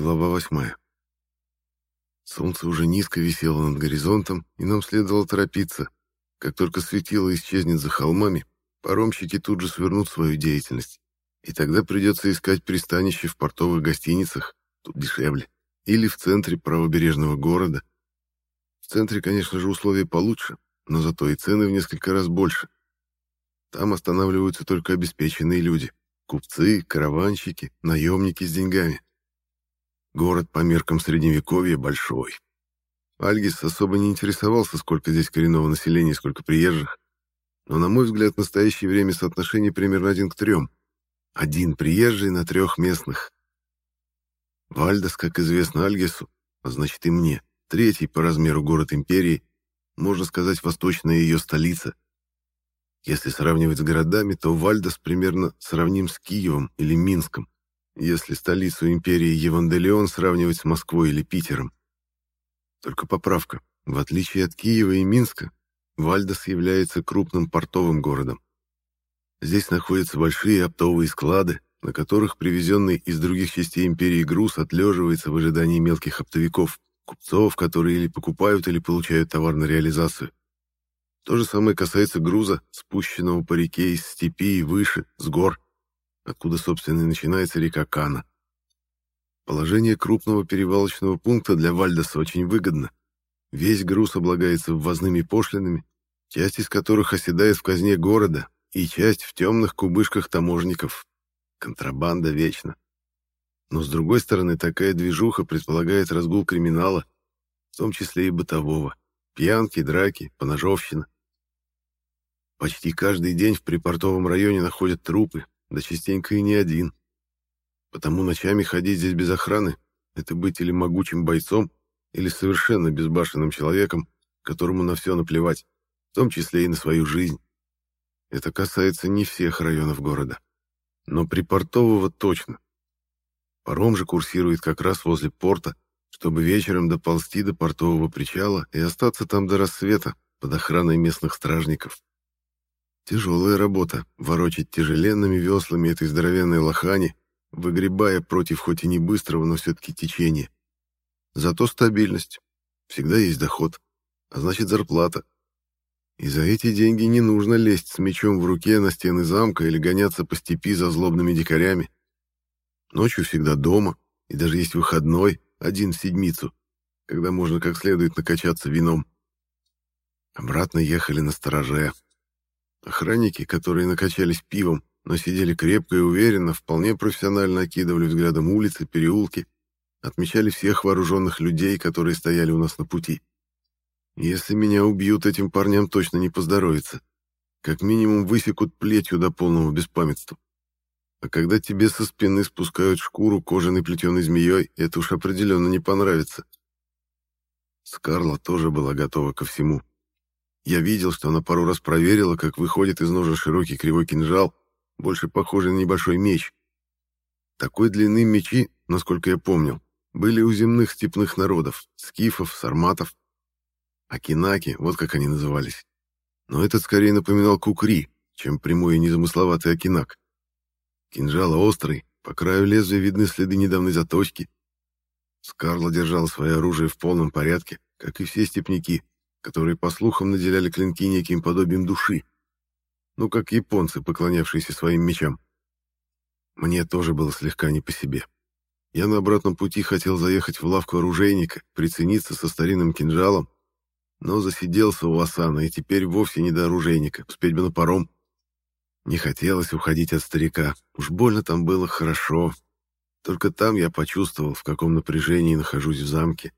Глава восьмая. Солнце уже низко висело над горизонтом, и нам следовало торопиться. Как только светило исчезнет за холмами, паромщики тут же свернут свою деятельность. И тогда придется искать пристанище в портовых гостиницах, тут дешевле, или в центре правобережного города. В центре, конечно же, условия получше, но зато и цены в несколько раз больше. Там останавливаются только обеспеченные люди — купцы, караванщики, наемники с деньгами. Город по меркам Средневековья большой. Альгис особо не интересовался, сколько здесь коренного населения и сколько приезжих. Но, на мой взгляд, в настоящее время соотношение примерно один к трем. Один приезжий на трех местных. Вальдес, как известно Альгису, а значит и мне, третий по размеру город империи, можно сказать, восточная ее столица. Если сравнивать с городами, то Вальдес примерно сравним с Киевом или Минском если столицу империи Евангелион сравнивать с Москвой или Питером. Только поправка. В отличие от Киева и Минска, Вальдос является крупным портовым городом. Здесь находятся большие оптовые склады, на которых привезенный из других частей империи груз отлеживается в ожидании мелких оптовиков, купцов, которые или покупают, или получают товар на реализацию. То же самое касается груза, спущенного по реке из степи и выше, с гор откуда, собственно, и начинается река Кана. Положение крупного перевалочного пункта для Вальдоса очень выгодно. Весь груз облагается ввозными пошлинами, часть из которых оседает в казне города, и часть в темных кубышках таможников. Контрабанда вечна. Но, с другой стороны, такая движуха предполагает разгул криминала, в том числе и бытового. Пьянки, драки, поножовщина. Почти каждый день в припортовом районе находят трупы, да частенько и не один. Потому ночами ходить здесь без охраны — это быть или могучим бойцом, или совершенно безбашенным человеком, которому на все наплевать, в том числе и на свою жизнь. Это касается не всех районов города. Но припортового точно. Паром же курсирует как раз возле порта, чтобы вечером доползти до портового причала и остаться там до рассвета под охраной местных стражников. Тяжелая работа — ворочать тяжеленными веслами этой здоровенной лохани, выгребая против хоть и не быстрого, но все-таки течения. Зато стабильность. Всегда есть доход. А значит, зарплата. И за эти деньги не нужно лезть с мечом в руке на стены замка или гоняться по степи за злобными дикарями. Ночью всегда дома, и даже есть выходной, один в седмицу, когда можно как следует накачаться вином. Обратно ехали на стороже, Охранники, которые накачались пивом, но сидели крепко и уверенно, вполне профессионально окидывали взглядом улицы, переулки, отмечали всех вооруженных людей, которые стояли у нас на пути. Если меня убьют, этим парням точно не поздоровится. Как минимум высекут плетью до полного беспамятства. А когда тебе со спины спускают шкуру кожаной плетеной змеей, это уж определенно не понравится. Скарла тоже была готова ко всему. Я видел, что она пару раз проверила, как выходит из ножа широкий кривой кинжал, больше похожий на небольшой меч. Такой длины мечи, насколько я помнил, были у земных степных народов, скифов, сарматов. Акинаки, вот как они назывались. Но этот скорее напоминал кукри, чем прямой и незамысловатый акинак. Кинжал острый, по краю лезвия видны следы недавней заточки. Скарла держал свое оружие в полном порядке, как и все степняки, которые, по слухам, наделяли клинки неким подобием души. Ну, как японцы, поклонявшиеся своим мечам. Мне тоже было слегка не по себе. Я на обратном пути хотел заехать в лавку оружейника, прицениться со старинным кинжалом, но засиделся у Асана, и теперь вовсе не до оружейника, успеть бы на паром. Не хотелось уходить от старика, уж больно там было хорошо. Только там я почувствовал, в каком напряжении нахожусь в замке.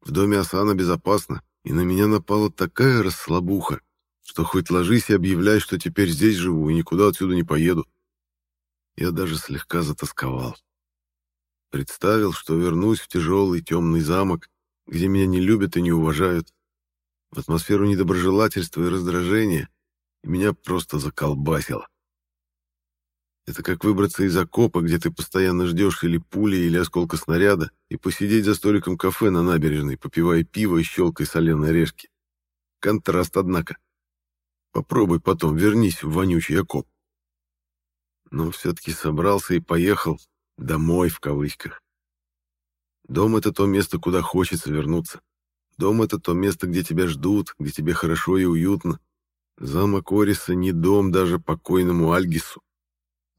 В доме Асана безопасно, и на меня напала такая расслабуха, что хоть ложись и объявляй, что теперь здесь живу и никуда отсюда не поеду. Я даже слегка затасковал. Представил, что вернусь в тяжелый темный замок, где меня не любят и не уважают, в атмосферу недоброжелательства и раздражения, и меня просто заколбасило. Это как выбраться из окопа, где ты постоянно ждешь или пули, или осколка снаряда, и посидеть за столиком кафе на набережной, попивая пиво и щелкой соленой орешки. Контраст, однако. Попробуй потом, вернись в вонючий окоп. Но все-таки собрался и поехал «домой» в кавычках. Дом — это то место, куда хочется вернуться. Дом — это то место, где тебя ждут, где тебе хорошо и уютно. Замок Ориса не дом даже покойному Альгису.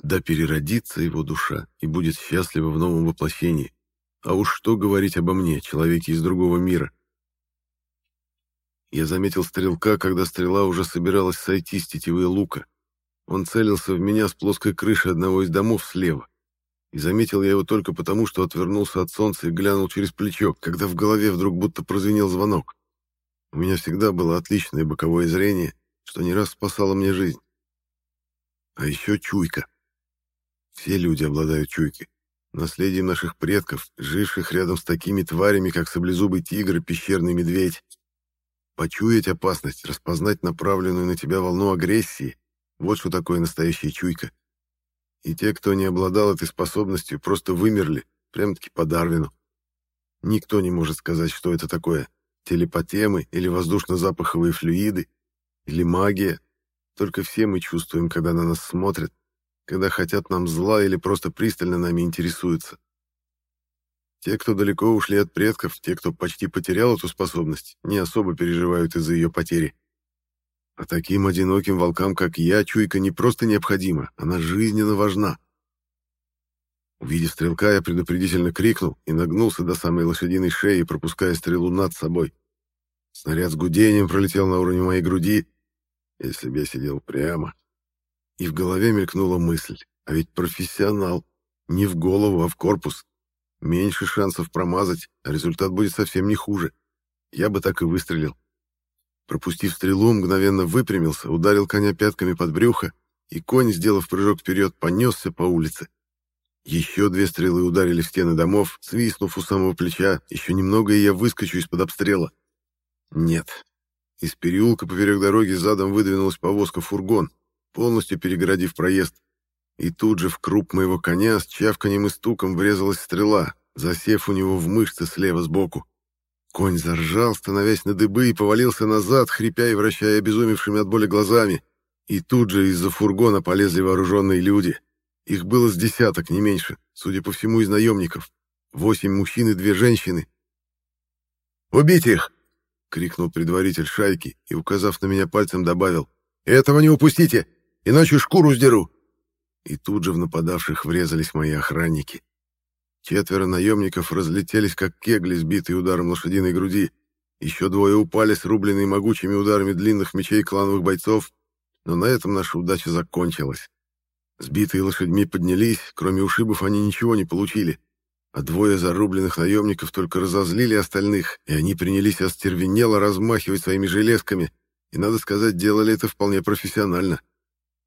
Да переродится его душа и будет счастлива в новом воплощении. А уж что говорить обо мне, человеке из другого мира. Я заметил стрелка, когда стрела уже собиралась сойти с тетивы лука. Он целился в меня с плоской крыши одного из домов слева. И заметил я его только потому, что отвернулся от солнца и глянул через плечо, когда в голове вдруг будто прозвенел звонок. У меня всегда было отличное боковое зрение, что не раз спасало мне жизнь. А еще чуйка. Все люди обладают чуйкой. Наследием наших предков, живших рядом с такими тварями, как саблезубый тигр и пещерный медведь. Почуять опасность, распознать направленную на тебя волну агрессии — вот что такое настоящая чуйка. И те, кто не обладал этой способностью, просто вымерли, прям-таки по Дарвину. Никто не может сказать, что это такое. Телепатемы или воздушно-запаховые флюиды, или магия. Только все мы чувствуем, когда на нас смотрят, когда хотят нам зла или просто пристально нами интересуются. Те, кто далеко ушли от предков, те, кто почти потерял эту способность, не особо переживают из-за ее потери. А таким одиноким волкам, как я, чуйка не просто необходима, она жизненно важна. Увидев стрелка, я предупредительно крикнул и нагнулся до самой лошадиной шеи, пропуская стрелу над собой. Снаряд с гудением пролетел на уровне моей груди, если бы я сидел прямо. И в голове мелькнула мысль, а ведь профессионал, не в голову, а в корпус. Меньше шансов промазать, а результат будет совсем не хуже. Я бы так и выстрелил. Пропустив стрелу, мгновенно выпрямился, ударил коня пятками под брюхо, и конь, сделав прыжок вперед, понесся по улице. Еще две стрелы ударили в стены домов, свистнув у самого плеча. Еще немного, и я выскочу из-под обстрела. Нет. Из переулка поперек дороги задом выдвинулась повозка-фургон, полностью перегородив проезд. И тут же в круп моего коня с чавканием и стуком врезалась стрела, засев у него в мышцы слева сбоку. Конь заржал, становясь на дыбы, и повалился назад, хрипя и вращая обезумевшими от боли глазами. И тут же из-за фургона полезли вооруженные люди. Их было с десяток, не меньше, судя по всему, из наемников. Восемь мужчин и две женщины. «Убить их!» — крикнул предваритель шайки и, указав на меня пальцем, добавил. «Этого не упустите, иначе шкуру сдеру!» И тут же в нападавших врезались мои охранники. Четверо наемников разлетелись, как кегли, сбитые ударом лошадиной груди. Еще двое упали, срубленные могучими ударами длинных мечей клановых бойцов. Но на этом наша удача закончилась. Сбитые лошадьми поднялись, кроме ушибов они ничего не получили. А двое зарубленных наемников только разозлили остальных, и они принялись остервенело размахивать своими железками, и, надо сказать, делали это вполне профессионально.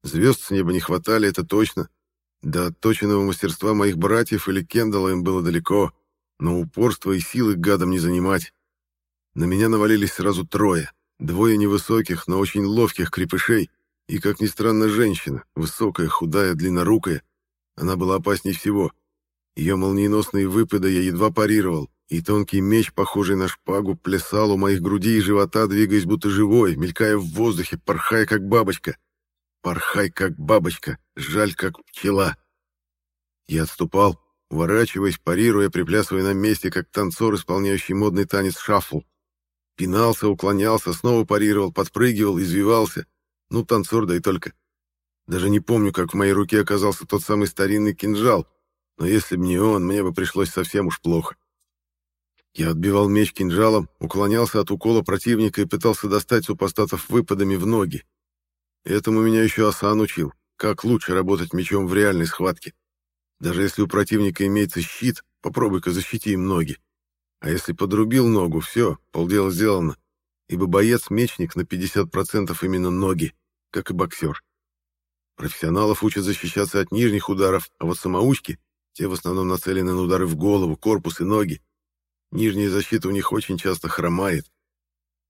Звезд с неба не хватали, это точно, до отточенного мастерства моих братьев или Кендалла им было далеко, но упорство и силы гадом не занимать. На меня навалились сразу трое. Двое невысоких, но очень ловких крепышей, и, как ни странно, женщина, высокая, худая, длиннорукая. Она была опасней всего. Ее молниеносные выпады я едва парировал, и тонкий меч, похожий на шпагу, плясал у моих груди и живота, двигаясь будто живой, мелькая в воздухе, порхая как бабочка. Порхай, как бабочка, жаль, как пчела. Я отступал, уворачиваясь, парируя, приплясывая на месте, как танцор, исполняющий модный танец шаффл. Пинался, уклонялся, снова парировал, подпрыгивал, извивался. Ну, танцор, да и только. Даже не помню, как в моей руке оказался тот самый старинный кинжал, но если бы не он, мне бы пришлось совсем уж плохо. Я отбивал меч кинжалом, уклонялся от укола противника и пытался достать супостатов выпадами в ноги. Этому меня еще Асан учил, как лучше работать мечом в реальной схватке. Даже если у противника имеется щит, попробуй-ка защити им ноги. А если подрубил ногу, все, полдела сделано. Ибо боец-мечник на 50% именно ноги, как и боксер. Профессионалов учат защищаться от нижних ударов, а вот самоучки, те в основном нацелены на удары в голову, корпус и ноги. Нижняя защита у них очень часто хромает.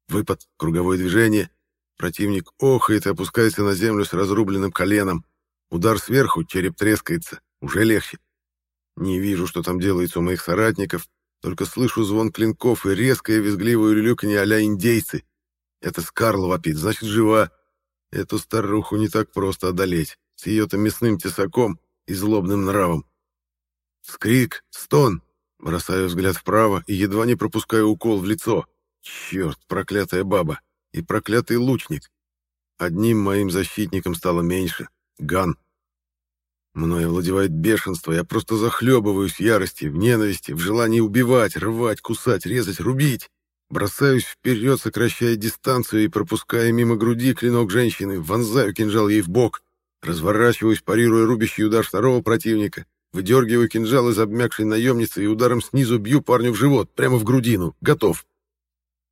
Выпад, круговое движение, Противник охает и опускается на землю с разрубленным коленом. Удар сверху, череп трескается. Уже легче. Не вижу, что там делается у моих соратников, только слышу звон клинков и резкое визгливое улюлюканье а индейцы. Это Скарл вопит, значит, жива. Эту старуху не так просто одолеть, с ее-то мясным тесаком и злобным нравом. Скрик, стон, Бросаю взгляд вправо и едва не пропускаю укол в лицо. Черт, проклятая баба и проклятый лучник. Одним моим защитником стало меньше. Ган. Мною владевает бешенство, я просто захлебываюсь в ярости, в ненависти, в желании убивать, рвать, кусать, резать, рубить. Бросаюсь вперед, сокращая дистанцию и пропуская мимо груди клинок женщины, вонзаю кинжал ей в бок, разворачиваюсь, парируя рубящий удар второго противника, выдергиваю кинжал из обмякшей наемницы и ударом снизу бью парню в живот, прямо в грудину. Готов.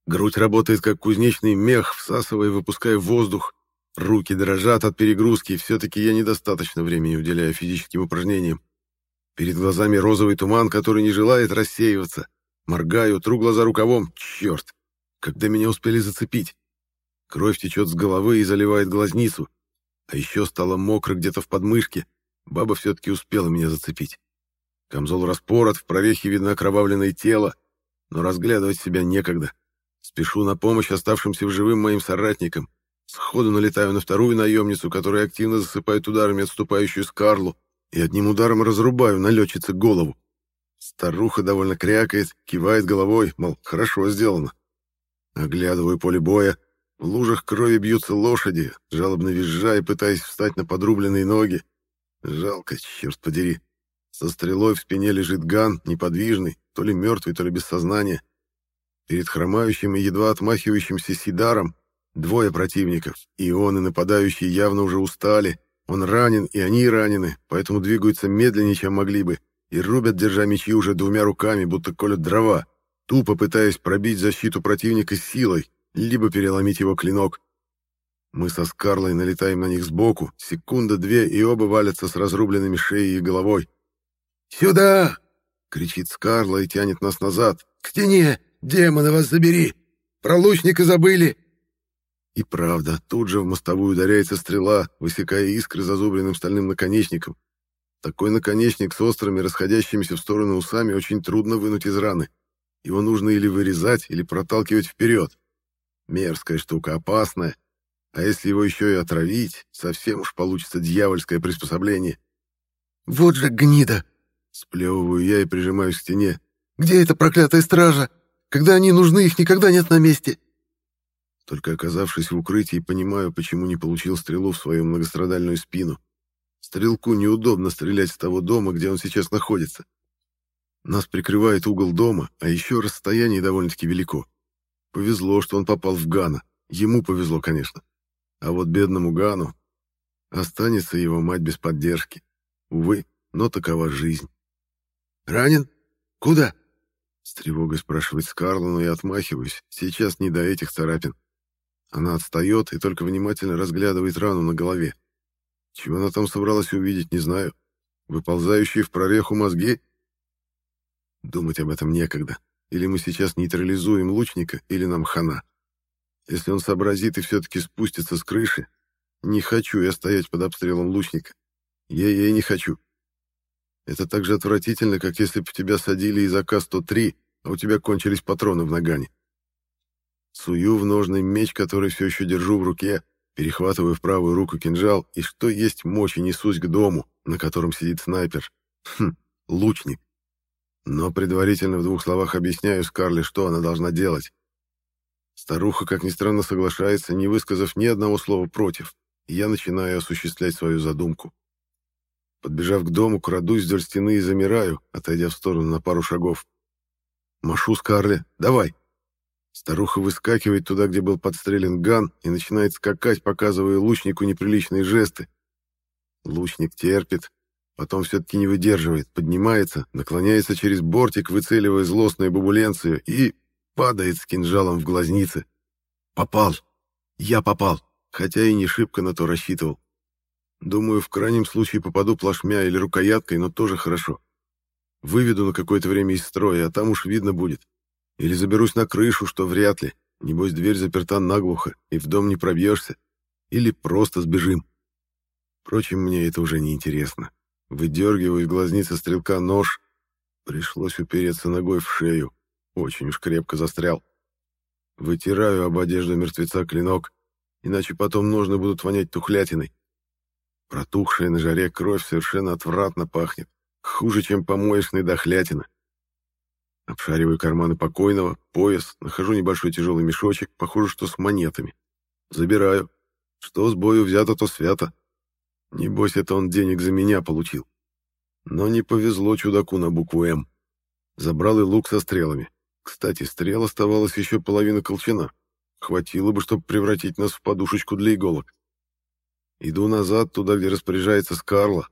Грудь работает как кузнечный мех, всасывая и выпуская воздух. Руки дрожат от перегрузки, все-таки я недостаточно времени уделяю физическим упражнениям. Перед глазами розовый туман, который не желает рассеиваться. Моргаю, тру глаза рукавом. Черт! Когда меня успели зацепить? Кровь течет с головы и заливает глазницу. А еще стало мокро где-то в подмышке. Баба все-таки успела меня зацепить. Камзол распорот, в провехе видно окровавленное тело, но разглядывать себя некогда. Спешу на помощь оставшимся в живым моим соратникам. Сходу налетаю на вторую наемницу, которая активно засыпает ударами отступающую Скарлу, и одним ударом разрубаю налетчице голову. Старуха довольно крякает, кивает головой, мол, хорошо сделано. Оглядываю поле боя. В лужах крови бьются лошади, жалобно визжая, пытаясь встать на подрубленные ноги. Жалко, черт подери. Со стрелой в спине лежит Ган, неподвижный, то ли мертвый, то ли без сознания. Перед хромающим и едва отмахивающимся Сидаром двое противников, и он, и нападающий явно уже устали. Он ранен, и они ранены, поэтому двигаются медленнее, чем могли бы, и рубят, держа мечи уже двумя руками, будто колют дрова, тупо пытаясь пробить защиту противника силой, либо переломить его клинок. Мы со Скарлой налетаем на них сбоку, секунда-две, и оба валятся с разрубленными шеей и головой. «Сюда!» — кричит Скарла и тянет нас назад. «К стене! Демона вас забери! Про лучника забыли!» И правда, тут же в мостовую ударяется стрела, высекая искры зазубренным стальным наконечником. Такой наконечник с острыми, расходящимися в стороны усами очень трудно вынуть из раны. Его нужно или вырезать, или проталкивать вперед. Мерзкая штука, опасная. А если его еще и отравить, совсем уж получится дьявольское приспособление. «Вот же гнида!» — сплевываю я и прижимаюсь к стене. «Где эта проклятая стража?» Когда они нужны, их никогда нет на месте. Только оказавшись в укрытии, понимаю, почему не получил стрелу в свою многострадальную спину. Стрелку неудобно стрелять с того дома, где он сейчас находится. Нас прикрывает угол дома, а еще расстояние довольно-таки велико. Повезло, что он попал в Гана. Ему повезло, конечно. А вот бедному Гану останется его мать без поддержки. Увы, но такова жизнь. «Ранен? Куда?» С тревогой спрашивает Скарла, но я отмахиваюсь. Сейчас не до этих царапин. Она отстает и только внимательно разглядывает рану на голове. Чего она там собралась увидеть, не знаю. Выползающие в прореху мозги? Думать об этом некогда. Или мы сейчас нейтрализуем лучника, или нам хана. Если он сообразит и все-таки спустится с крыши, не хочу я стоять под обстрелом лучника. Я-я не хочу. Это так же отвратительно, как если бы тебя садили из АК-103, а у тебя кончились патроны в нагане. Сую в ножный меч, который все еще держу в руке, перехватываю в правую руку кинжал и что есть мочи несусь к дому, на котором сидит снайпер. Хм, лучник. Но предварительно в двух словах объясняю Скарле, что она должна делать. Старуха, как ни странно, соглашается, не высказав ни одного слова против, я начинаю осуществлять свою задумку. Подбежав к дому, крадусь вдоль стены и замираю, отойдя в сторону на пару шагов. Машу Скарле. «Давай!» Старуха выскакивает туда, где был подстрелен Ган, и начинает скакать, показывая лучнику неприличные жесты. Лучник терпит, потом все-таки не выдерживает, поднимается, наклоняется через бортик, выцеливая злостную бабуленцию, и падает с кинжалом в глазницы. Попал. Я попал, хотя и не шибко на то рассчитывал. Думаю, в крайнем случае попаду плашмя или рукояткой, но тоже хорошо. Выведу на какое-то время из строя, а там уж видно будет. Или заберусь на крышу, что вряд ли. Небось, дверь заперта наглухо, и в дом не пробьешься. Или просто сбежим. Впрочем, мне это уже не интересно. Выдергиваю из глазницы стрелка нож. Пришлось упереться ногой в шею. Очень уж крепко застрял. Вытираю об одежду мертвеца клинок, иначе потом ножны будут вонять тухлятиной. Протухшая на жаре кровь совершенно отвратно пахнет. Хуже, чем помоечная дохлятина. Обшариваю карманы покойного, пояс, нахожу небольшой тяжелый мешочек, похоже, что с монетами. Забираю. Что с бою взято, то свято. Небось, это он денег за меня получил. Но не повезло чудаку на букву «М». Забрал и лук со стрелами. Кстати, стрел оставалось еще половина колчана. Хватило бы, чтобы превратить нас в подушечку для иголок. Иду назад, туда, где распоряжается Скарла.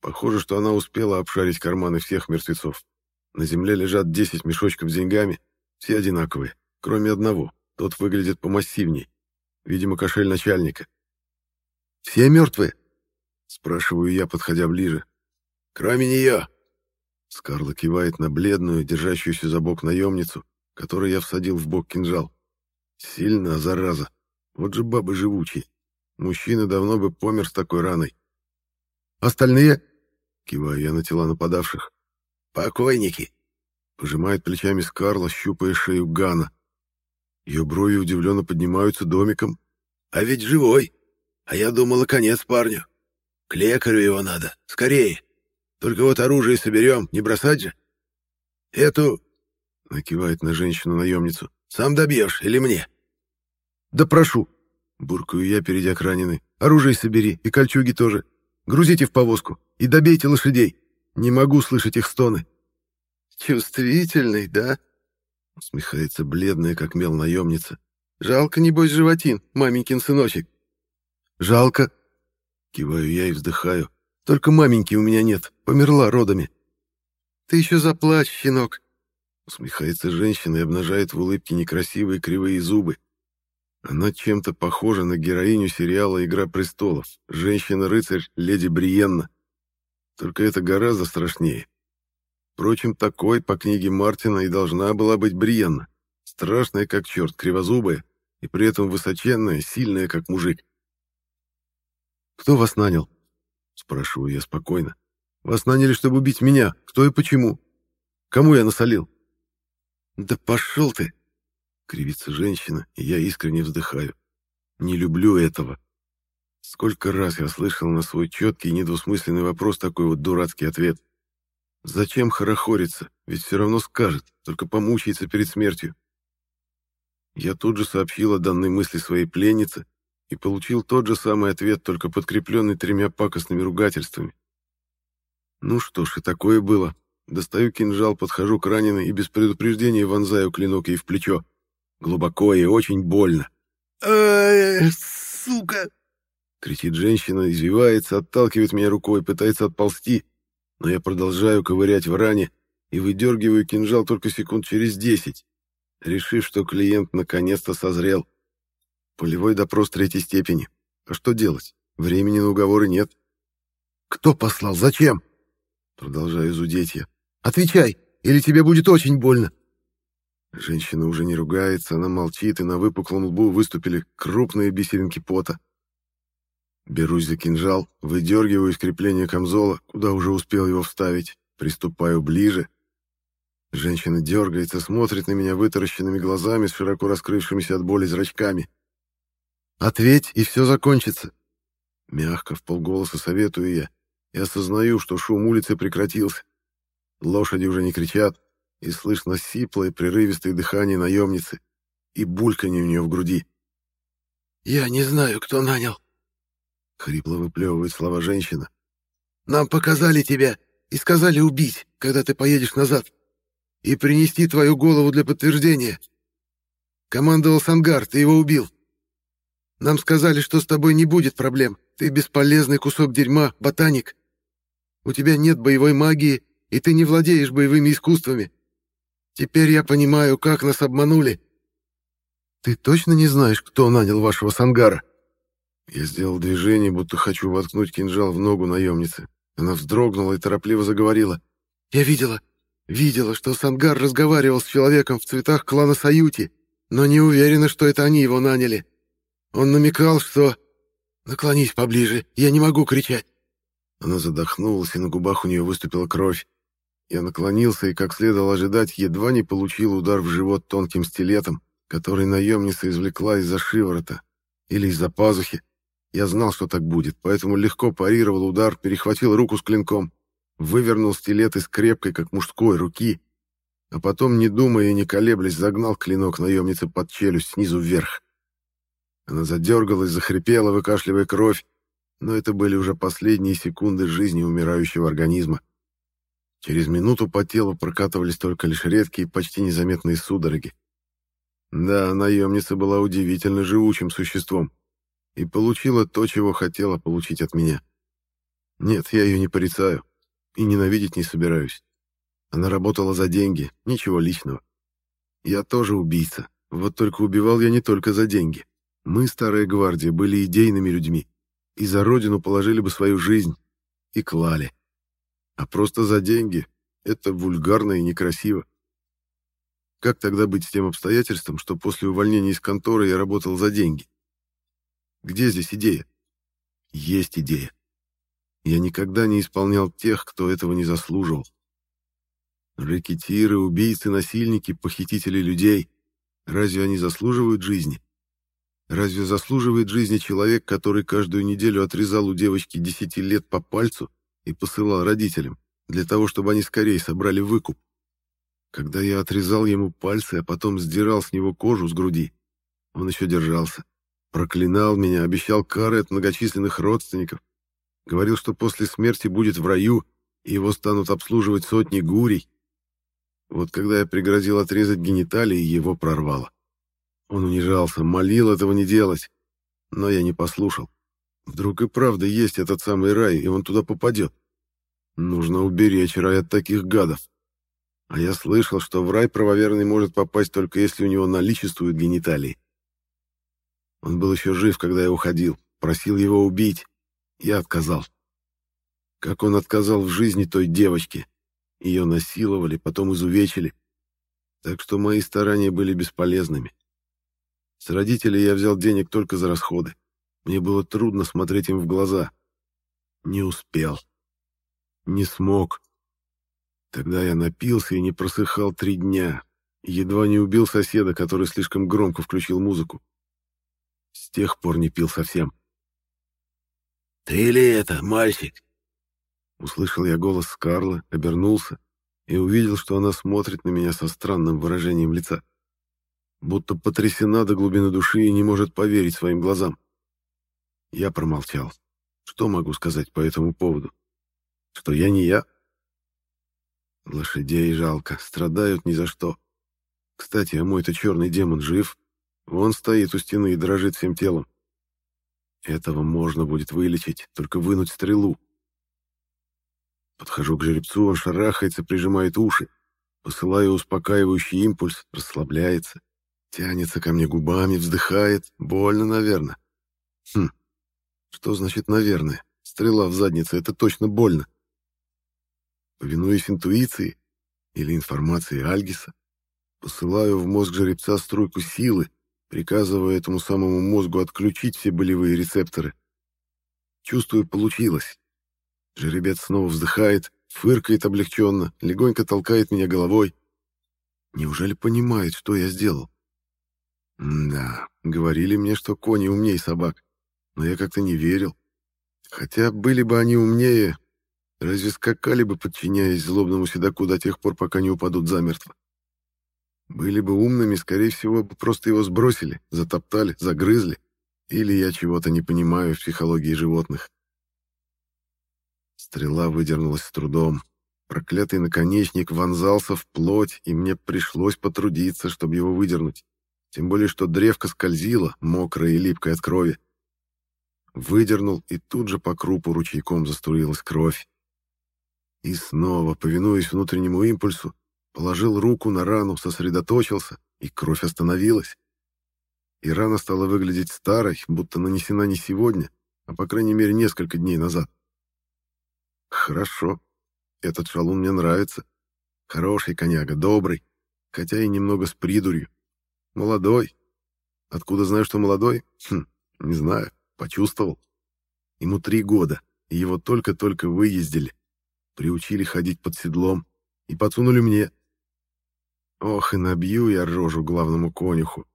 Похоже, что она успела обшарить карманы всех мертвецов. На земле лежат 10 мешочков с деньгами, все одинаковые, кроме одного. Тот выглядит помассивней. Видимо, кошель начальника. «Все мертвые?» — спрашиваю я, подходя ближе. «Кроме нее!» Скарла кивает на бледную, держащуюся за бок наемницу, которой я всадил в бок кинжал. Сильно, зараза. Вот же бабы живучие. Мужчина давно бы помер с такой раной. «Остальные?» — киваю я на тела нападавших. «Покойники!» — пожимает плечами Скарла, щупая шею Гана. Ее брови удивленно поднимаются домиком. «А ведь живой! А я думала, конец парню. К лекарю его надо, скорее. Только вот оружие соберем, не бросать же. Эту...» — накивает на женщину-наемницу. «Сам добьешь или мне?» «Да прошу!» — буркаю я, перейдя к раненой. «Оружие собери, и кольчуги тоже. Грузите в повозку и добейте лошадей. Не могу слышать их стоны». «Чувствительный, да?» — усмехается бледная, как мел наемница. «Жалко, небось, животин, маменькин сыночек». «Жалко», — киваю я и вздыхаю. «Только маменьки у меня нет, померла родами». «Ты еще заплачь, щенок», — усмехается женщина и обнажает в улыбке некрасивые кривые зубы. Она чем-то похожа на героиню сериала «Игра престолов», женщина-рыцарь леди Бриенна. Только это гораздо страшнее. Впрочем, такой, по книге Мартина, и должна была быть Бриенна. Страшная, как черт, кривозубая, и при этом высоченная, сильная, как мужик. «Кто вас нанял?» — спрашиваю я спокойно. «Вас наняли, чтобы убить меня. Кто и почему? Кому я насолил?» «Да пошел ты!» — кривится женщина, и я искренне вздыхаю. «Не люблю этого. Сколько раз я слышал на свой четкий и недвусмысленный вопрос такой вот дурацкий ответ. Зачем хорохориться? Ведь все равно скажет, только помучается перед смертью. Я тут же сообщил о данной мысли своей пленнице и получил тот же самый ответ, только подкрепленный тремя пакостными ругательствами. Ну что ж, и такое было. Достаю кинжал, подхожу к раненой и без предупреждения вонзаю клинок ей в плечо. Глубоко и очень больно. «Ай, сука!» Кричит женщина, извивается, отталкивает меня рукой, пытается отползти, но я продолжаю ковырять в ране и выдергиваю кинжал только секунд через десять, решив, что клиент наконец-то созрел. Полевой допрос третьей степени. А что делать? Времени на уговоры нет. «Кто послал? Зачем?» Продолжаю зудеть я. «Отвечай, или тебе будет очень больно!» Женщина уже не ругается, она молчит, и на выпуклом лбу выступили крупные бисеринки пота. Берусь за кинжал, выдергиваю из крепления камзола, куда уже успел его вставить, приступаю ближе. Женщина дергается, смотрит на меня вытаращенными глазами с широко раскрывшимися от боли зрачками. «Ответь, и все закончится!» Мягко, в полголоса советую я, и осознаю, что шум улицы прекратился. Лошади уже не кричат, и слышно сиплое, прерывистое дыхание наемницы и бульканье у нее в груди. «Я не знаю, кто нанял», — хрипло выплевывает слова женщина. «Нам показали тебя и сказали убить, когда ты поедешь назад, и принести твою голову для подтверждения. Командовал Сангар, ты его убил. Нам сказали, что с тобой не будет проблем, ты бесполезный кусок дерьма, ботаник. У тебя нет боевой магии, и ты не владеешь боевыми искусствами. Теперь я понимаю, как нас обманули». «Ты точно не знаешь, кто нанял вашего Сангара?» Я сделал движение, будто хочу воткнуть кинжал в ногу наемницы. Она вздрогнула и торопливо заговорила. «Я видела, видела, что Сангар разговаривал с человеком в цветах клана Саюти, но не уверена, что это они его наняли. Он намекал, что... Наклонись поближе, я не могу кричать». Она задохнулась, и на губах у нее выступила кровь. Я наклонился и, как следовало ожидать, едва не получил удар в живот тонким стилетом, который наемница извлекла из-за шиворота или из-за пазухи. Я знал, что так будет, поэтому легко парировал удар, перехватил руку с клинком, вывернул стилет из крепкой, как мужской, руки. а потом, не думая и не колеблясь, загнал клинок наемницы под челюсть снизу вверх. Она задергалась, захрипела, выкашливая кровь, но это были уже последние секунды жизни умирающего организма. Через минуту по телу прокатывались только лишь редкие, почти незаметные судороги. Да, наемница была удивительно живучим существом и получила то, чего хотела получить от меня. Нет, я ее не порицаю и ненавидеть не собираюсь. Она работала за деньги, ничего личного. Я тоже убийца, вот только убивал я не только за деньги. Мы, старая гвардия, были идейными людьми и за родину положили бы свою жизнь и клали. А просто за деньги — это вульгарно и некрасиво. Как тогда быть с тем обстоятельством, что после увольнения из конторы я работал за деньги? Где здесь идея? Есть идея. Я никогда не исполнял тех, кто этого не заслуживал. Рэкетиры, убийцы, насильники, похитители людей. Разве они заслуживают жизни? Разве заслуживает жизни человек, который каждую неделю отрезал у девочки десяти лет по пальцу и посылал родителям, для того, чтобы они скорее собрали выкуп? Когда я отрезал ему пальцы, а потом сдирал с него кожу с груди, он еще держался. Проклинал меня, обещал кары от многочисленных родственников. Говорил, что после смерти будет в раю, и его станут обслуживать сотни гурий. Вот когда я пригрозил отрезать гениталии, его прорвало. Он унижался, молил этого не делать. Но я не послушал. Вдруг и правда есть этот самый рай, и он туда попадет. Нужно уберечь рай от таких гадов. А я слышал, что в рай правоверный может попасть только если у него наличествуют гениталии. Он был еще жив, когда я уходил, просил его убить. Я отказал. Как он отказал в жизни той девочке. Ее насиловали, потом изувечили. Так что мои старания были бесполезными. С родителей я взял денег только за расходы. Мне было трудно смотреть им в глаза. Не успел. Не смог. Тогда я напился и не просыхал три дня. Едва не убил соседа, который слишком громко включил музыку. С тех пор не пил совсем. «Ты ли это, мальчик?» Услышал я голос Скарлы, обернулся и увидел, что она смотрит на меня со странным выражением лица. Будто потрясена до глубины души и не может поверить своим глазам. Я промолчал. Что могу сказать по этому поводу? Что я не я? Лошадей жалко, страдают ни за что. Кстати, а мой-то черный демон жив. Он стоит у стены и дрожит всем телом. Этого можно будет вылечить, только вынуть стрелу. Подхожу к жеребцу, он шарахается, прижимает уши. Посылаю успокаивающий импульс, расслабляется. Тянется ко мне губами, вздыхает. Больно, наверное. Хм, что значит «наверное»? Стрела в заднице — это точно больно повинуясь интуиции или информации Альгиса, посылаю в мозг жеребца струйку силы, приказывая этому самому мозгу отключить все болевые рецепторы. Чувствую, получилось. Жеребец снова вздыхает, фыркает облегченно, легонько толкает меня головой. Неужели понимает, что я сделал? да, говорили мне, что кони умнее собак, но я как-то не верил. Хотя были бы они умнее, Разве скакали бы, подчиняясь злобному седаку до тех пор, пока не упадут замертво? Были бы умными, скорее всего, бы просто его сбросили, затоптали, загрызли. Или я чего-то не понимаю в психологии животных. Стрела выдернулась с трудом. Проклятый наконечник вонзался в плоть, и мне пришлось потрудиться, чтобы его выдернуть. Тем более, что древко скользило, мокрая и липкая от крови. Выдернул, и тут же по крупу ручейком заструилась кровь. И снова, повинуясь внутреннему импульсу, положил руку на рану, сосредоточился, и кровь остановилась. И рана стала выглядеть старой, будто нанесена не сегодня, а по крайней мере несколько дней назад. Хорошо. Этот шалун мне нравится. Хороший коняга, добрый, хотя и немного с придурью. Молодой. Откуда знаю, что молодой? Хм, не знаю, почувствовал. Ему три года, и его только-только выездили приучили ходить под седлом и подсунули мне. Ох, и набью я рожу главному конюху.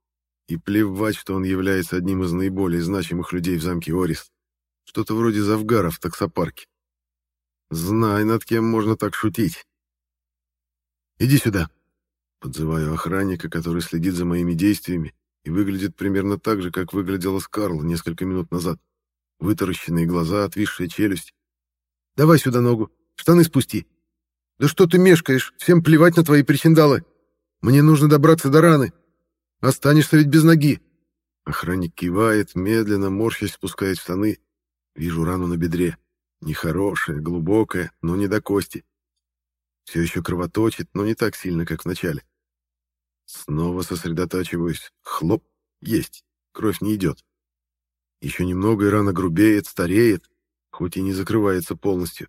И плевать, что он является одним из наиболее значимых людей в замке Орис. Что-то вроде Завгара в таксопарке. Знай, над кем можно так шутить. «Иди сюда», Подзываю охранника, который следит за моими действиями и выглядит примерно так же, как выглядела Скарл несколько минут назад. Вытаращенные глаза, отвисшая челюсть. «Давай сюда ногу, штаны спусти!» «Да что ты мешкаешь? Всем плевать на твои причиндалы! Мне нужно добраться до раны! Останешься ведь без ноги!» Охранник кивает, медленно, морщась, спускает штаны. Вижу рану на бедре. Нехорошая, глубокая, но не до кости. Все еще кровоточит, но не так сильно, как в начале. Снова сосредотачиваюсь. Хлоп, есть, кровь не идет. Еще немного, и рана грубеет, стареет, хоть и не закрывается полностью.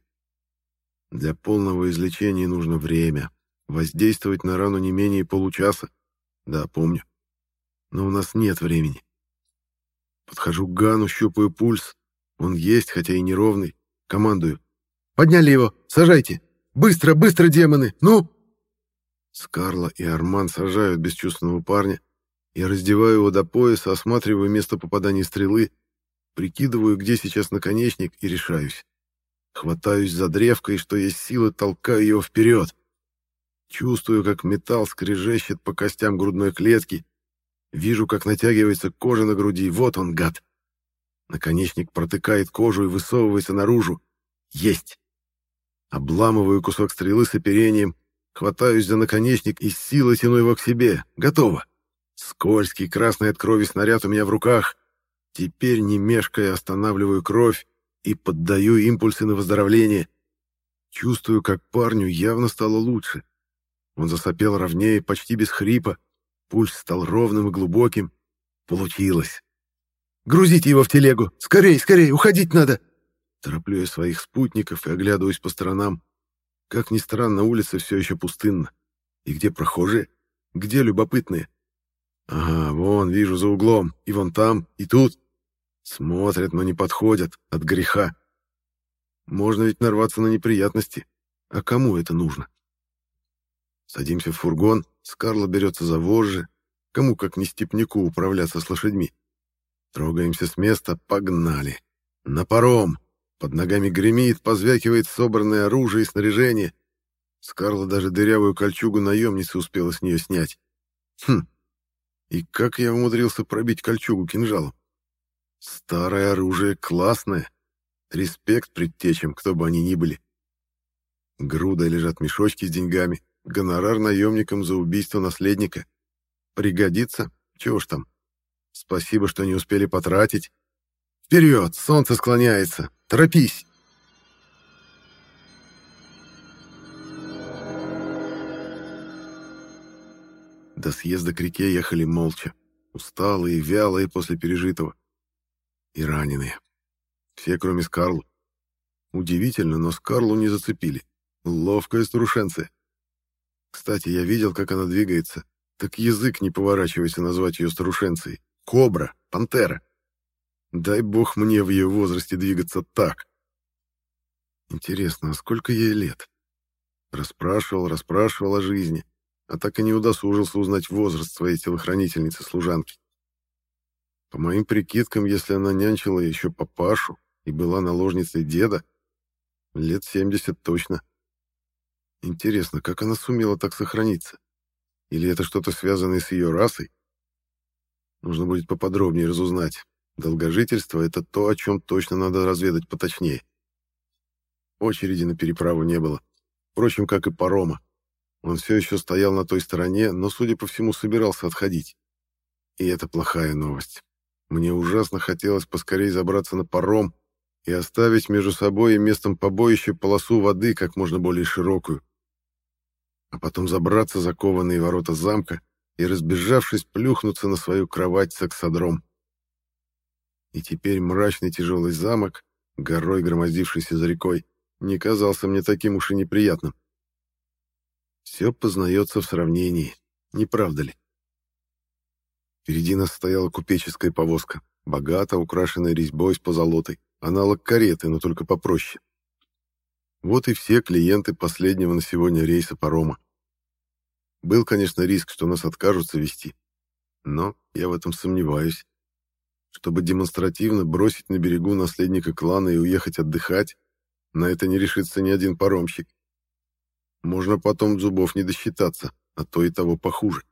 Для полного излечения нужно время. Воздействовать на рану не менее получаса. Да, помню. Но у нас нет времени. Подхожу к Гану, щупаю пульс. Он есть, хотя и неровный. Командую. «Подняли его! Сажайте! Быстро, быстро, демоны! Ну!» Скарла и Арман сажают бесчувственного парня. Я раздеваю его до пояса, осматриваю место попадания стрелы, прикидываю, где сейчас наконечник, и решаюсь. Хватаюсь за древко и, что есть силы, толкаю его вперед. Чувствую, как металл скрежещет по костям грудной клетки. Вижу, как натягивается кожа на груди. Вот он, гад. Наконечник протыкает кожу и высовывается наружу. Есть. Обламываю кусок стрелы с оперением, хватаюсь за наконечник и с силой тяну его к себе. Готово. Скользкий, красный от крови снаряд у меня в руках. Теперь, не мешкая, останавливаю кровь и поддаю импульсы на выздоровление. Чувствую, как парню явно стало лучше. Он засопел ровнее, почти без хрипа. Пульс стал ровным и глубоким. Получилось. «Грузите его в телегу! Скорей, скорей, уходить надо!» Тороплю я своих спутников и оглядываюсь по сторонам. Как ни странно, улица все еще пустынна. И где прохожие? Где любопытные? Ага, вон, вижу за углом. И вон там, и тут. Смотрят, но не подходят. От греха. Можно ведь нарваться на неприятности. А кому это нужно? Садимся в фургон, Скарла берется за вожжи. Кому, как не степняку, управляться с лошадьми. Трогаемся с места, погнали. На паром. Под ногами гремит, позвякивает собранное оружие и снаряжение. Скарла даже дырявую кольчугу наемницы успела с нее снять. Хм, и как я умудрился пробить кольчугу кинжалом? Старое оружие классное. Респект предтечам, кто бы они ни были. Грудой лежат мешочки с деньгами. Гонорар наемникам за убийство наследника. Пригодится? Чего ж там? Спасибо, что не успели потратить. Вперед, солнце склоняется. Торопись. До съезда к реке ехали молча, усталые вялые после пережитого. И раненые. Все, кроме Скарлу. Удивительно, но Скарлу не зацепили. Ловкая старушенция. Кстати, я видел, как она двигается. Так язык не поворачивается назвать ее старушенцией. Кобра, пантера. Дай бог мне в ее возрасте двигаться так. Интересно, а сколько ей лет? Расспрашивал, расспрашивал о жизни а так и не удосужился узнать возраст своей телохранительницы-служанки. По моим прикидкам, если она нянчила еще папашу и была наложницей деда, лет 70 точно. Интересно, как она сумела так сохраниться? Или это что-то связанное с ее расой? Нужно будет поподробнее разузнать. Долгожительство — это то, о чем точно надо разведать поточнее. Очереди на переправу не было. Впрочем, как и парома. Он все еще стоял на той стороне, но, судя по всему, собирался отходить. И это плохая новость. Мне ужасно хотелось поскорее забраться на паром и оставить между собой и местом побоища полосу воды как можно более широкую. А потом забраться за кованые ворота замка и, разбежавшись, плюхнуться на свою кровать с аксодром. И теперь мрачный тяжелый замок, горой громоздившийся за рекой, не казался мне таким уж и неприятным. Все познается в сравнении, не правда ли? Впереди нас стояла купеческая повозка, богато украшенная резьбой с позолотой, аналог кареты, но только попроще. Вот и все клиенты последнего на сегодня рейса парома. Был, конечно, риск, что нас откажутся вести, но я в этом сомневаюсь. Чтобы демонстративно бросить на берегу наследника клана и уехать отдыхать, на это не решится ни один паромщик. Можно потом зубов не досчитаться, а то и того похуже.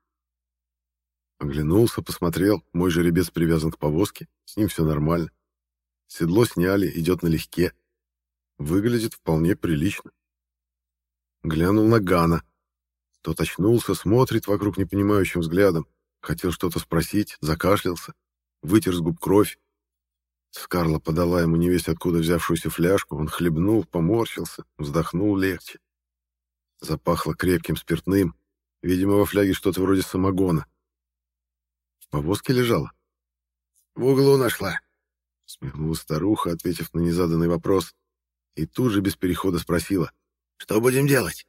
Оглянулся, посмотрел, мой жеребец привязан к повозке, с ним все нормально. Седло сняли, идет налегке. Выглядит вполне прилично. Глянул на Гана. Тот очнулся, смотрит вокруг непонимающим взглядом. Хотел что-то спросить, закашлялся, вытер с губ кровь. Скарла подала ему невесть откуда взявшуюся фляжку, он хлебнул, поморщился, вздохнул легче. Запахло крепким спиртным, видимо, во фляге что-то вроде самогона. В повозке лежала? В углу нашла. Смехнула старуха, ответив на незаданный вопрос, и тут же без перехода спросила. «Что будем делать?»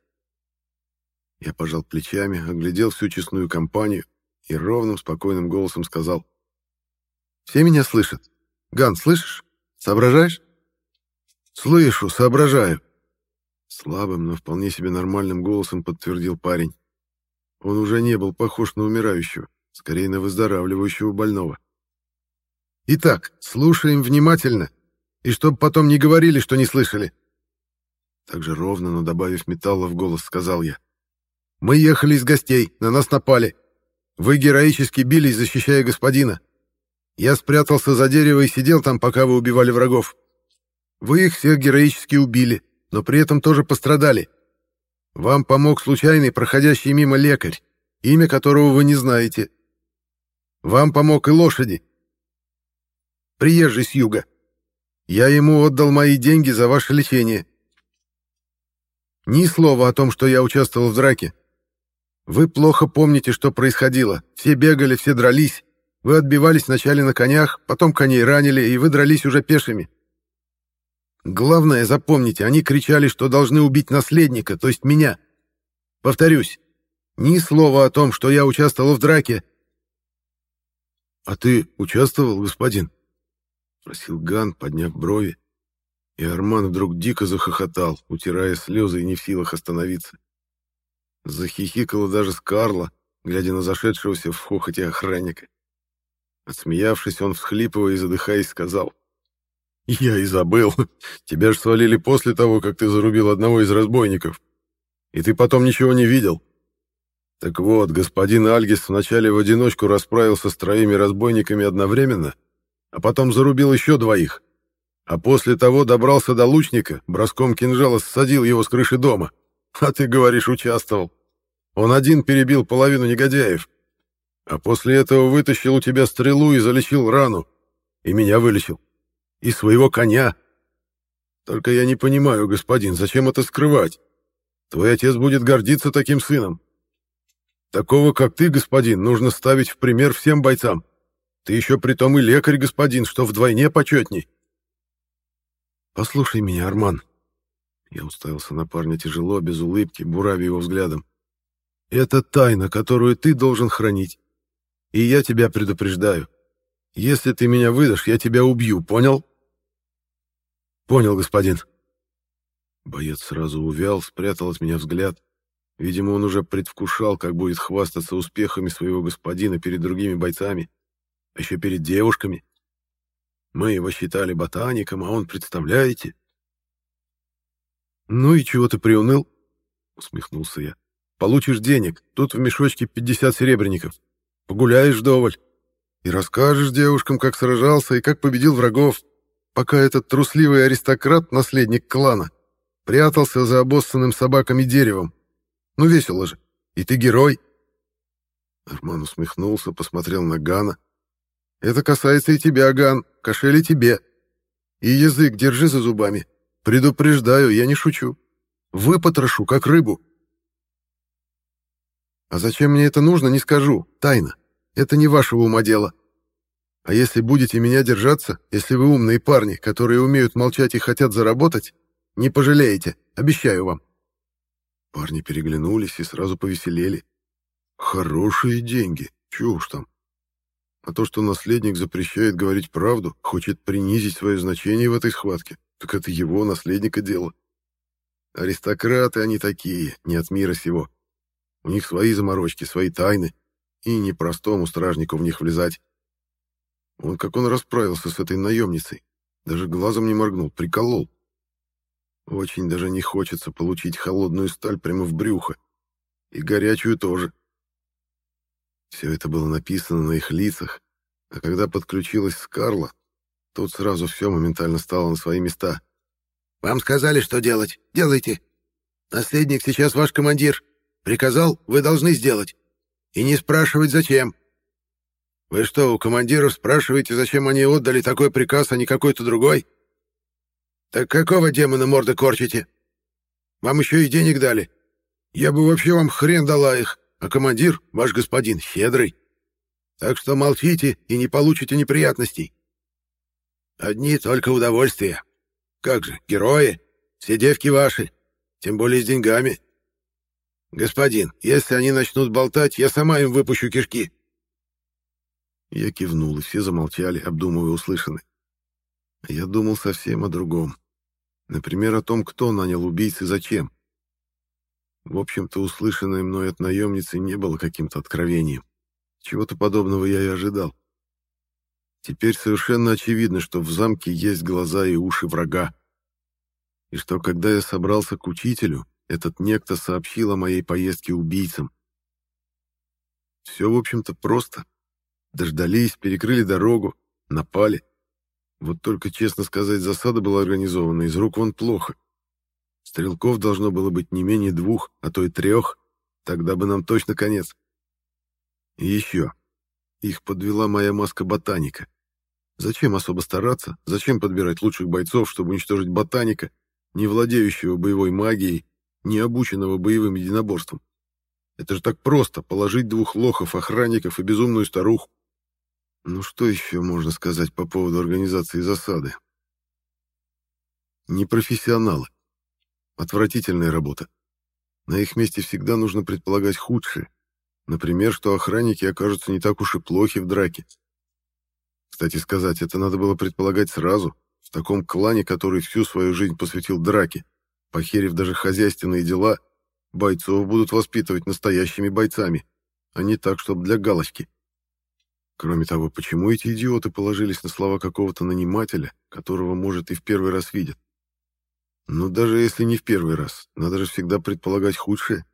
Я пожал плечами, оглядел всю честную компанию и ровным, спокойным голосом сказал. «Все меня слышат? Ган, слышишь? Соображаешь?» «Слышу, соображаю», Слабым, но вполне себе нормальным голосом подтвердил парень. Он уже не был похож на умирающего, скорее на выздоравливающего больного. «Итак, слушаем внимательно, и чтоб потом не говорили, что не слышали». Так же ровно, но добавив металла в голос, сказал я. «Мы ехали из гостей, на нас напали. Вы героически бились, защищая господина. Я спрятался за дерево и сидел там, пока вы убивали врагов. Вы их всех героически убили, но при этом тоже пострадали. Вам помог случайный проходящий мимо лекарь, имя которого вы не знаете. Вам помог и лошади. Приезжий с юга. Я ему отдал мои деньги за ваше лечение. Ни слова о том, что я участвовал в драке. Вы плохо помните, что происходило. Все бегали, все дрались. Вы отбивались вначале на конях, потом коней ранили, и вы дрались уже пешими. Главное, запомните, они кричали, что должны убить наследника, то есть меня. Повторюсь, ни слова о том, что я участвовал в драке. — А ты участвовал, господин? — спросил Ган, подняв брови. И Арман вдруг дико захохотал, утирая слезы и не в силах остановиться. Захихикала даже Скарла, глядя на зашедшегося в хохоте охранника. Отсмеявшись, он, всхлипывая и задыхаясь, сказал. «Я и забыл. Тебя же свалили после того, как ты зарубил одного из разбойников. И ты потом ничего не видел. Так вот, господин Альгис вначале в одиночку расправился с троими разбойниками одновременно, а потом зарубил еще двоих. А после того добрался до лучника, броском кинжала ссадил его с крыши дома. А ты, говоришь, участвовал. Он один перебил половину негодяев. А после этого вытащил у тебя стрелу и залечил рану. И меня вылечил и своего коня. Только я не понимаю, господин, зачем это скрывать? Твой отец будет гордиться таким сыном. Такого, как ты, господин, нужно ставить в пример всем бойцам. Ты еще притом и лекарь, господин, что вдвойне почетней. Послушай меня, Арман. Я уставился на парня тяжело, без улыбки, буравя его взглядом. Это тайна, которую ты должен хранить. И я тебя предупреждаю. Если ты меня выдашь, я тебя убью, понял? Понял, господин. Боец сразу увял, спрятал от меня взгляд. Видимо, он уже предвкушал, как будет хвастаться успехами своего господина перед другими бойцами, а еще перед девушками. Мы его считали ботаником, а он, представляете? «Ну и чего ты приуныл?» — усмехнулся я. «Получишь денег, тут в мешочке 50 серебряников. Погуляешь вдоволь и расскажешь девушкам, как сражался и как победил врагов пока этот трусливый аристократ, наследник клана, прятался за обоссанным собаками деревом. Ну, весело же. И ты герой. Арман усмехнулся, посмотрел на Гана. Это касается и тебя, Ган, кошели тебе. И язык держи за зубами. Предупреждаю, я не шучу. Выпотрошу, как рыбу. А зачем мне это нужно, не скажу. Тайна. Это не вашего ума дело. А если будете меня держаться, если вы умные парни, которые умеют молчать и хотят заработать, не пожалеете, обещаю вам». Парни переглянулись и сразу повеселели. «Хорошие деньги, чего уж там. А то, что наследник запрещает говорить правду, хочет принизить свое значение в этой схватке, так это его, наследника, дело. Аристократы они такие, не от мира сего. У них свои заморочки, свои тайны, и не простому стражнику в них влезать. Он как он расправился с этой наемницей. Даже глазом не моргнул, приколол. Очень даже не хочется получить холодную сталь прямо в брюхо. И горячую тоже. Все это было написано на их лицах, а когда подключилась Скарла, тут сразу все моментально стало на свои места. «Вам сказали, что делать. Делайте. Наследник сейчас ваш командир. Приказал, вы должны сделать. И не спрашивать, зачем. Вы что, у командиров спрашиваете, зачем они отдали такой приказ, а не какой-то другой? Так какого демона морды корчите? Вам еще и денег дали. Я бы вообще вам хрен дала их, а командир, ваш господин, щедрый. Так что молчите и не получите неприятностей. Одни только удовольствия. Как же, герои, все девки ваши, тем более с деньгами. Господин, если они начнут болтать, я сама им выпущу кишки. Я кивнул, и все замолчали, обдумывая услышанное. Я думал совсем о другом. Например, о том, кто нанял убийц и зачем. В общем-то, услышанное мной от наемницы не было каким-то откровением. Чего-то подобного я и ожидал. Теперь совершенно очевидно, что в замке есть глаза и уши врага. И что, когда я собрался к учителю, этот некто сообщил о моей поездке убийцам. Все, в общем-то, просто. Дождались, перекрыли дорогу, напали. Вот только, честно сказать, засада была организована из рук вон плохо. Стрелков должно было быть не менее двух, а то и трех. Тогда бы нам точно конец. И еще. Их подвела моя маска ботаника. Зачем особо стараться? Зачем подбирать лучших бойцов, чтобы уничтожить ботаника, не владеющего боевой магией, не обученного боевым единоборством? Это же так просто — положить двух лохов, охранников и безумную старуху. Ну что еще можно сказать по поводу организации засады? Непрофессионалы. Отвратительная работа. На их месте всегда нужно предполагать худшее. Например, что охранники окажутся не так уж и плохи в драке. Кстати сказать, это надо было предполагать сразу, в таком клане, который всю свою жизнь посвятил драке, похерив даже хозяйственные дела, бойцов будут воспитывать настоящими бойцами, а не так, чтобы для галочки. Кроме того, почему эти идиоты положились на слова какого-то нанимателя, которого, может, и в первый раз видят? Ну, даже если не в первый раз, надо же всегда предполагать худшее.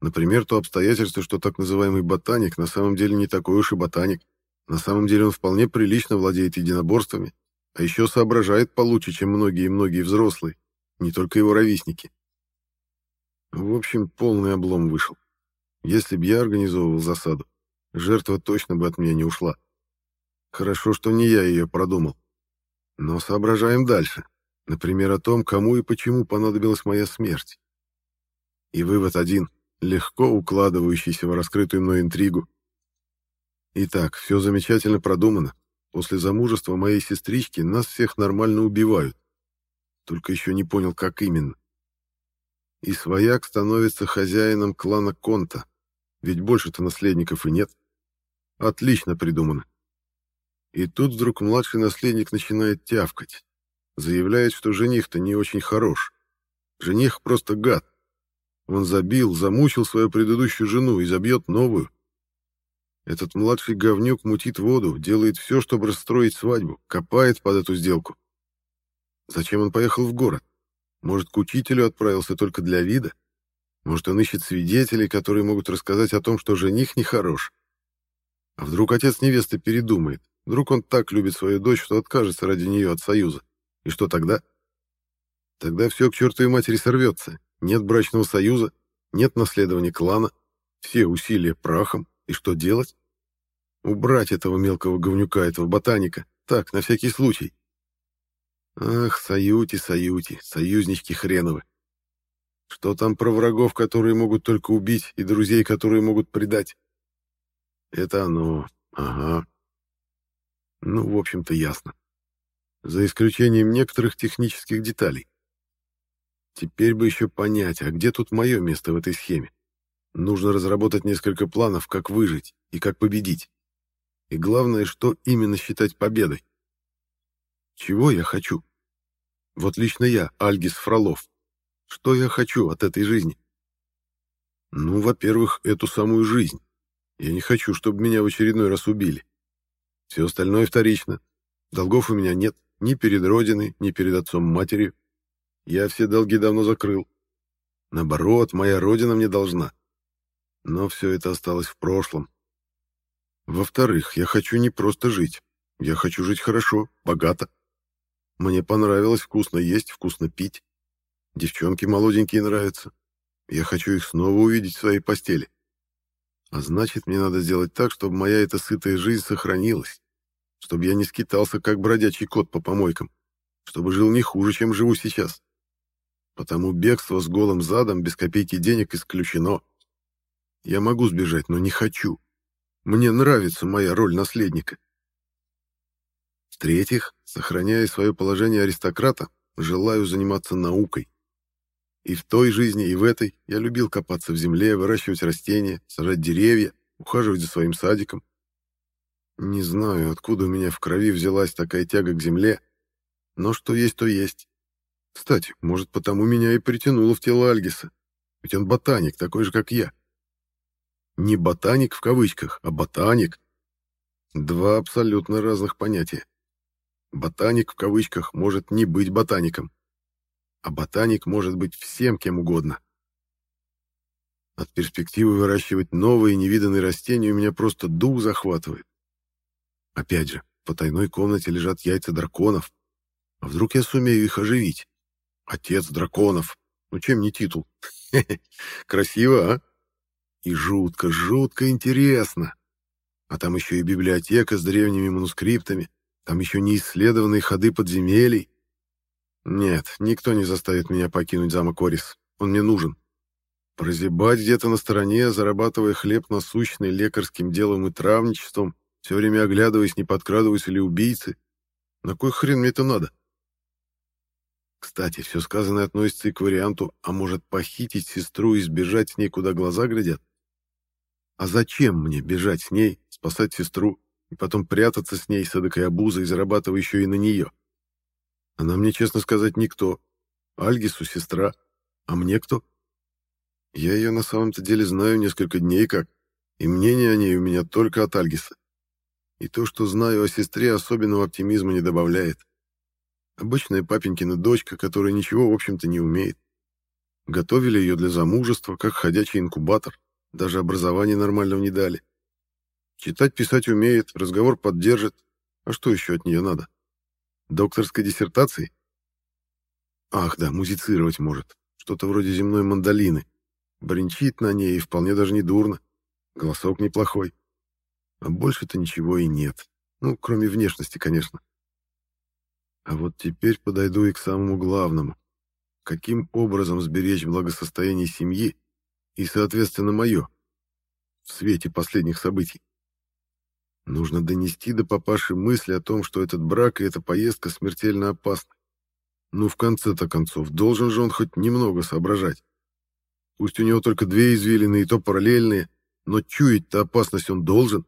Например, то обстоятельство, что так называемый ботаник на самом деле не такой уж и ботаник. На самом деле он вполне прилично владеет единоборствами, а еще соображает получше, чем многие и многие взрослые, не только его ровесники. В общем, полный облом вышел. Если б я организовывал засаду, жертва точно бы от меня не ушла. Хорошо, что не я ее продумал. Но соображаем дальше. Например, о том, кому и почему понадобилась моя смерть. И вывод один, легко укладывающийся в раскрытую мной интригу. Итак, все замечательно продумано. После замужества моей сестрички нас всех нормально убивают. Только еще не понял, как именно. И свояк становится хозяином клана Конта, ведь больше-то наследников и нет. Отлично придумано. И тут вдруг младший наследник начинает тявкать. Заявляет, что жених-то не очень хорош. Жених просто гад. Он забил, замучил свою предыдущую жену и забьет новую. Этот младший говнюк мутит воду, делает все, чтобы расстроить свадьбу, копает под эту сделку. Зачем он поехал в город? Может, к учителю отправился только для вида? Может, он ищет свидетелей, которые могут рассказать о том, что жених нехорош? А вдруг отец невесты передумает? Вдруг он так любит свою дочь, что откажется ради нее от союза? И что тогда? Тогда все к чертовой матери сорвется. Нет брачного союза, нет наследования клана, все усилия прахом. И что делать? Убрать этого мелкого говнюка, этого ботаника. Так, на всякий случай. Ах, Саюти, Саюти, союзнички хреновы. Что там про врагов, которые могут только убить, и друзей, которые могут предать? Это оно. Ага. Ну, в общем-то, ясно. За исключением некоторых технических деталей. Теперь бы еще понять, а где тут мое место в этой схеме? Нужно разработать несколько планов, как выжить и как победить. И главное, что именно считать победой. Чего я хочу? Вот лично я, Альгис Фролов. Что я хочу от этой жизни? Ну, во-первых, эту самую жизнь. Я не хочу, чтобы меня в очередной раз убили. Все остальное вторично. Долгов у меня нет ни перед Родиной, ни перед отцом-матерью. Я все долги давно закрыл. Наоборот, моя родина мне должна. Но все это осталось в прошлом. Во-вторых, я хочу не просто жить. Я хочу жить хорошо, богато. Мне понравилось вкусно есть, вкусно пить. Девчонки молоденькие нравятся. Я хочу их снова увидеть в своей постели. А значит, мне надо сделать так, чтобы моя эта сытая жизнь сохранилась. Чтобы я не скитался, как бродячий кот по помойкам. Чтобы жил не хуже, чем живу сейчас. Потому бегство с голым задом без копейки денег исключено. Я могу сбежать, но не хочу. Мне нравится моя роль наследника. В-третьих, сохраняя свое положение аристократа, желаю заниматься наукой. И в той жизни, и в этой я любил копаться в земле, выращивать растения, сажать деревья, ухаживать за своим садиком. Не знаю, откуда у меня в крови взялась такая тяга к земле, но что есть, то есть. Кстати, может, потому меня и притянуло в тело Альгиса, ведь он ботаник, такой же, как я. Не ботаник в кавычках, а ботаник. Два абсолютно разных понятия. Ботаник в кавычках может не быть ботаником, а ботаник может быть всем кем угодно. От перспективы выращивать новые невиданные растения у меня просто дух захватывает. Опять же, в потайной комнате лежат яйца драконов. А вдруг я сумею их оживить? Отец драконов. Ну чем не титул? Красиво, а? И жутко, жутко интересно. А там еще и библиотека с древними манускриптами, там еще не исследованные ходы подземелий. Нет, никто не заставит меня покинуть замок Орис. Он мне нужен. Прозябать где-то на стороне, зарабатывая хлеб насущный лекарским делом и травничеством, все время оглядываясь, не подкрадываются ли убийцы. На кой хрен мне это надо? Кстати, все сказанное относится и к варианту, а может похитить сестру и сбежать с ней, куда глаза глядят? А зачем мне бежать с ней, спасать сестру и потом прятаться с ней с эдакой обузой, зарабатывая еще и на нее? Она мне, честно сказать, никто. Альгису сестра. А мне кто? Я ее на самом-то деле знаю несколько дней как, и мнение о ней у меня только от Альгиса. И то, что знаю о сестре, особенного оптимизма не добавляет. Обычная папенькина дочка, которая ничего, в общем-то, не умеет. Готовили ее для замужества, как ходячий инкубатор. Даже образования нормального не дали. Читать, писать умеет, разговор поддержит. А что еще от нее надо? Докторской диссертации? Ах, да, музицировать может. Что-то вроде земной мандолины. Бренчит на ней и вполне даже не дурно. Голосок неплохой. А больше-то ничего и нет. Ну, кроме внешности, конечно. А вот теперь подойду и к самому главному. Каким образом сберечь благосостояние семьи и, соответственно, мое, в свете последних событий. Нужно донести до папаши мысли о том, что этот брак и эта поездка смертельно опасны. Ну, в конце-то концов, должен же он хоть немного соображать. Пусть у него только две извилины, и то параллельные, но чуять-то опасность он должен.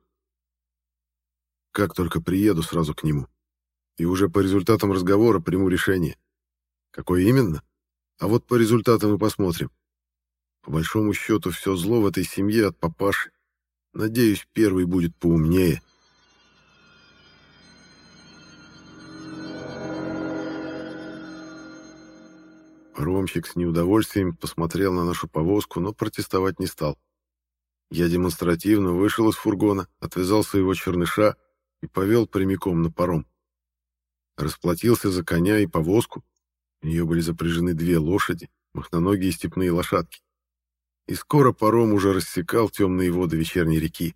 Как только приеду сразу к нему. И уже по результатам разговора приму решение. Какое именно? А вот по результатам и посмотрим. По большому счету, все зло в этой семье от папаши. Надеюсь, первый будет поумнее. Ромщик с неудовольствием посмотрел на нашу повозку, но протестовать не стал. Я демонстративно вышел из фургона, отвязал своего черныша и повел прямиком на паром. Расплатился за коня и повозку. В нее были запряжены две лошади, махноногие степные лошадки и скоро паром уже рассекал темные воды вечерней реки.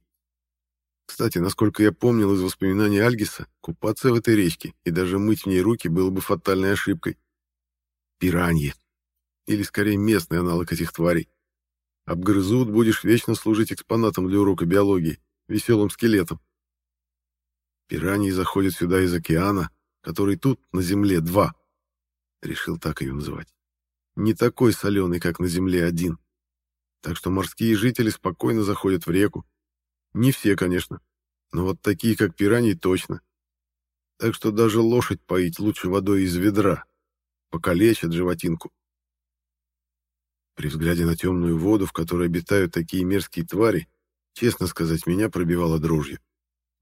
Кстати, насколько я помнил из воспоминаний Альгиса, купаться в этой речке и даже мыть в ней руки было бы фатальной ошибкой. Пираньи. Или, скорее, местный аналог этих тварей. Обгрызут, будешь вечно служить экспонатом для урока биологии, веселым скелетом. Пираньи заходят сюда из океана, который тут, на Земле, два. Решил так ее называть. Не такой соленый, как на Земле один так что морские жители спокойно заходят в реку. Не все, конечно, но вот такие, как пираньи, точно. Так что даже лошадь поить лучше водой из ведра, покалечат животинку. При взгляде на темную воду, в которой обитают такие мерзкие твари, честно сказать, меня пробивало дрожью.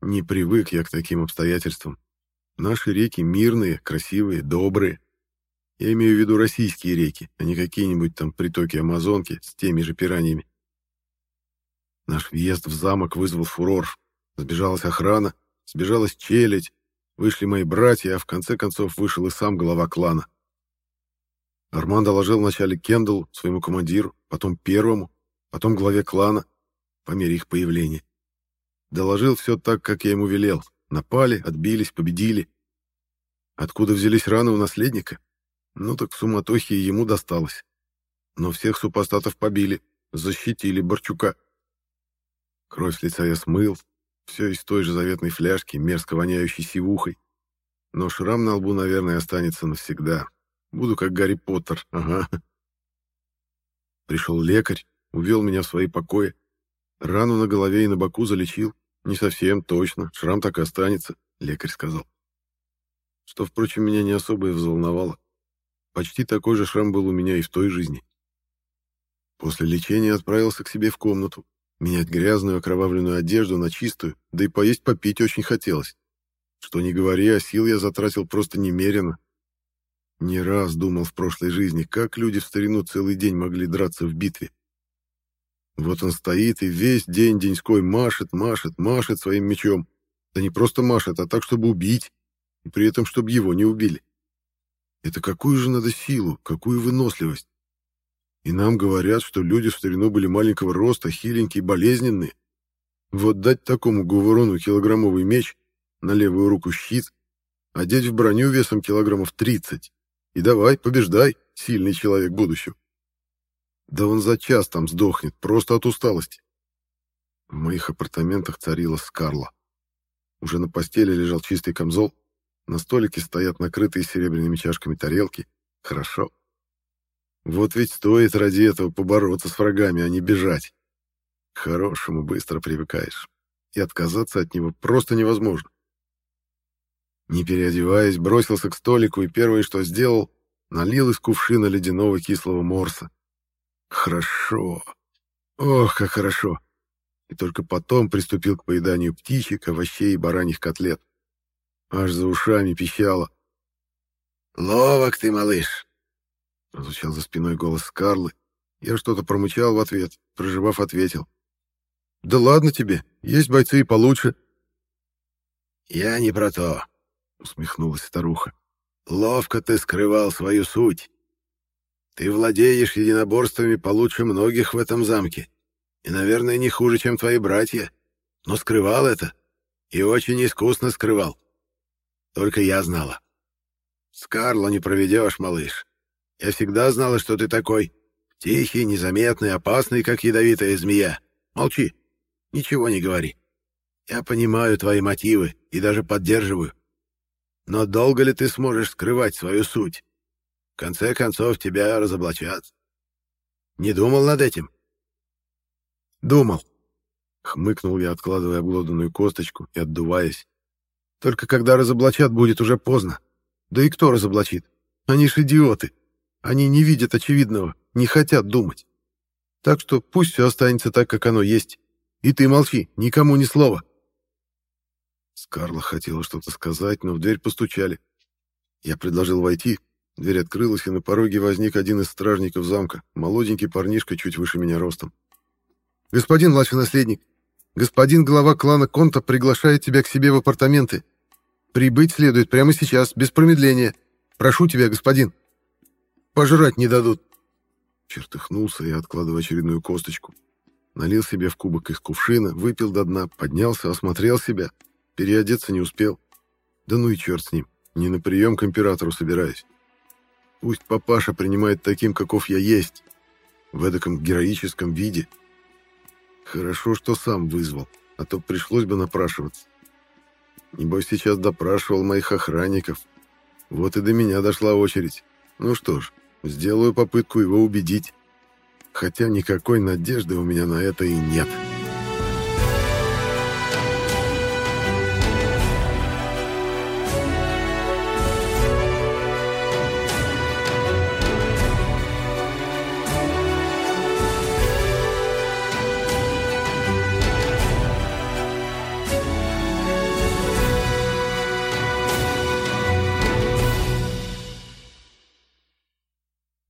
Не привык я к таким обстоятельствам. Наши реки мирные, красивые, добрые. Я имею в виду российские реки, а не какие-нибудь там притоки Амазонки с теми же пираньями. Наш въезд в замок вызвал фурор. Сбежалась охрана, сбежалась челядь, вышли мои братья, а в конце концов вышел и сам глава клана. Арман доложил вначале Кендаллу, своему командиру, потом первому, потом главе клана, по мере их появления. Доложил все так, как я ему велел. Напали, отбились, победили. Откуда взялись раны у наследника? Ну так в суматохе ему досталось. Но всех супостатов побили, защитили Борчука. Кровь с лица я смыл, все из той же заветной фляжки, мерзко воняющей сивухой. Но шрам на лбу, наверное, останется навсегда. Буду как Гарри Поттер, ага. Пришел лекарь, увел меня в свои покои. Рану на голове и на боку залечил. Не совсем, точно. Шрам так и останется, лекарь сказал. Что, впрочем, меня не особо и взволновало. Почти такой же шрам был у меня и в той жизни. После лечения отправился к себе в комнату. Менять грязную окровавленную одежду на чистую, да и поесть попить очень хотелось. Что не говори, а сил я затратил просто немерено. Не раз думал в прошлой жизни, как люди в старину целый день могли драться в битве. Вот он стоит и весь день деньской машет, машет, машет своим мечом. Да не просто машет, а так, чтобы убить, и при этом, чтобы его не убили. Это какую же надо силу, какую выносливость. И нам говорят, что люди в старину были маленького роста, хиленькие, болезненные. Вот дать такому говорону килограммовый меч, на левую руку щит, одеть в броню весом килограммов 30 и давай, побеждай, сильный человек будущего. Да он за час там сдохнет, просто от усталости. В моих апартаментах царила Скарла. Уже на постели лежал чистый камзол, на столике стоят накрытые серебряными чашками тарелки. Хорошо. Вот ведь стоит ради этого побороться с врагами, а не бежать. К хорошему быстро привыкаешь. И отказаться от него просто невозможно. Не переодеваясь, бросился к столику и первое, что сделал, налил из кувшина ледяного кислого морса. Хорошо. Ох, как хорошо. И только потом приступил к поеданию птичек, овощей и бараньих котлет. Аж за ушами пищало. «Ловок ты, малыш!» Прозвучал за спиной голос Скарлы. Я что-то промычал в ответ, проживав, ответил. «Да ладно тебе, есть бойцы и получше». «Я не про то. — усмехнулась старуха. «Ловко ты скрывал свою суть. Ты владеешь единоборствами получше многих в этом замке, и, наверное, не хуже, чем твои братья, но скрывал это, и очень искусно скрывал. Только я знала. С Карло не проведешь, малыш. Я всегда знала, что ты такой. Тихий, незаметный, опасный, как ядовитая змея. Молчи, ничего не говори. Я понимаю твои мотивы и даже поддерживаю. Но долго ли ты сможешь скрывать свою суть? В конце концов, тебя разоблачат. Не думал над этим? Думал. Хмыкнул я, откладывая обглоданную косточку и отдуваясь. Только когда разоблачат, будет уже поздно. Да и кто разоблачит? Они ж идиоты. Они не видят очевидного, не хотят думать. Так что пусть все останется так, как оно есть. И ты молчи, никому ни слова. Скарла хотела что-то сказать, но в дверь постучали. Я предложил войти. Дверь открылась, и на пороге возник один из стражников замка, молоденький парнишка, чуть выше меня ростом. «Господин младший наследник, господин глава клана Конта приглашает тебя к себе в апартаменты. Прибыть следует прямо сейчас, без промедления. Прошу тебя, господин. Пожрать не дадут». Чертыхнулся я, откладывая очередную косточку. Налил себе в кубок из кувшина, выпил до дна, поднялся, осмотрел себя — Переодеться не успел. Да ну и черт с ним. Не на прием к императору собираюсь. Пусть папаша принимает таким, каков я есть. В эдаком героическом виде. Хорошо, что сам вызвал, а то пришлось бы напрашиваться. Небось, сейчас допрашивал моих охранников. Вот и до меня дошла очередь. Ну что ж, сделаю попытку его убедить. Хотя никакой надежды у меня на это и нет».